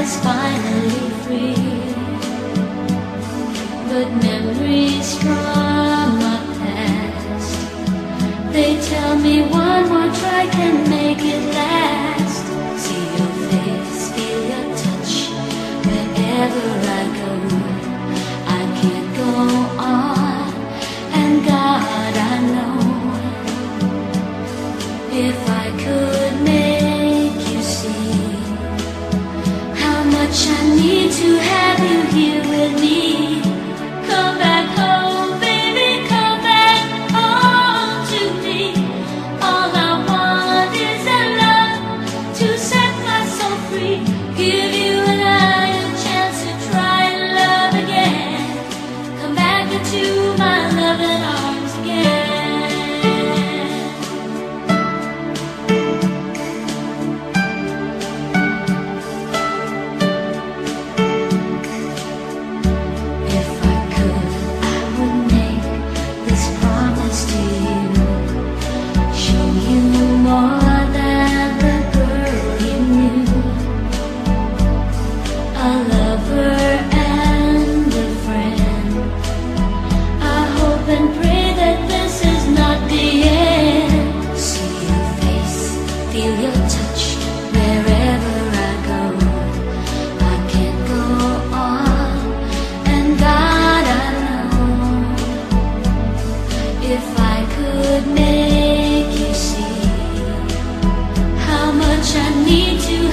was finally free. But memories from my past. They tell me one more try can make wish I need to have you here. much I need to